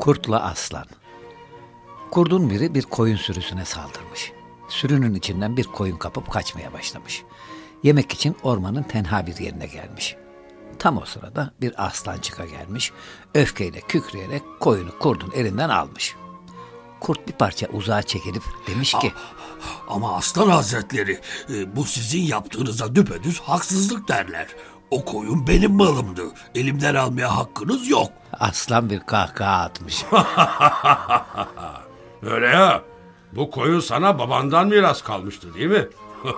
Kurtla Aslan Kurdun biri bir koyun sürüsüne saldırmış. Sürünün içinden bir koyun kapıp kaçmaya başlamış. Yemek için ormanın tenha bir yerine gelmiş. Tam o sırada bir aslan çıka gelmiş, öfkeyle kükreyerek koyunu kurdun elinden almış. Kurt bir parça uzağa çekilip demiş ki... Ama aslan hazretleri e, bu sizin yaptığınıza düpedüz haksızlık derler. O koyun benim malımdı. Elimden almaya hakkınız yok. Aslan bir kahkaha atmış. Öyle ya. Bu koyun sana babandan miras kalmıştı değil mi?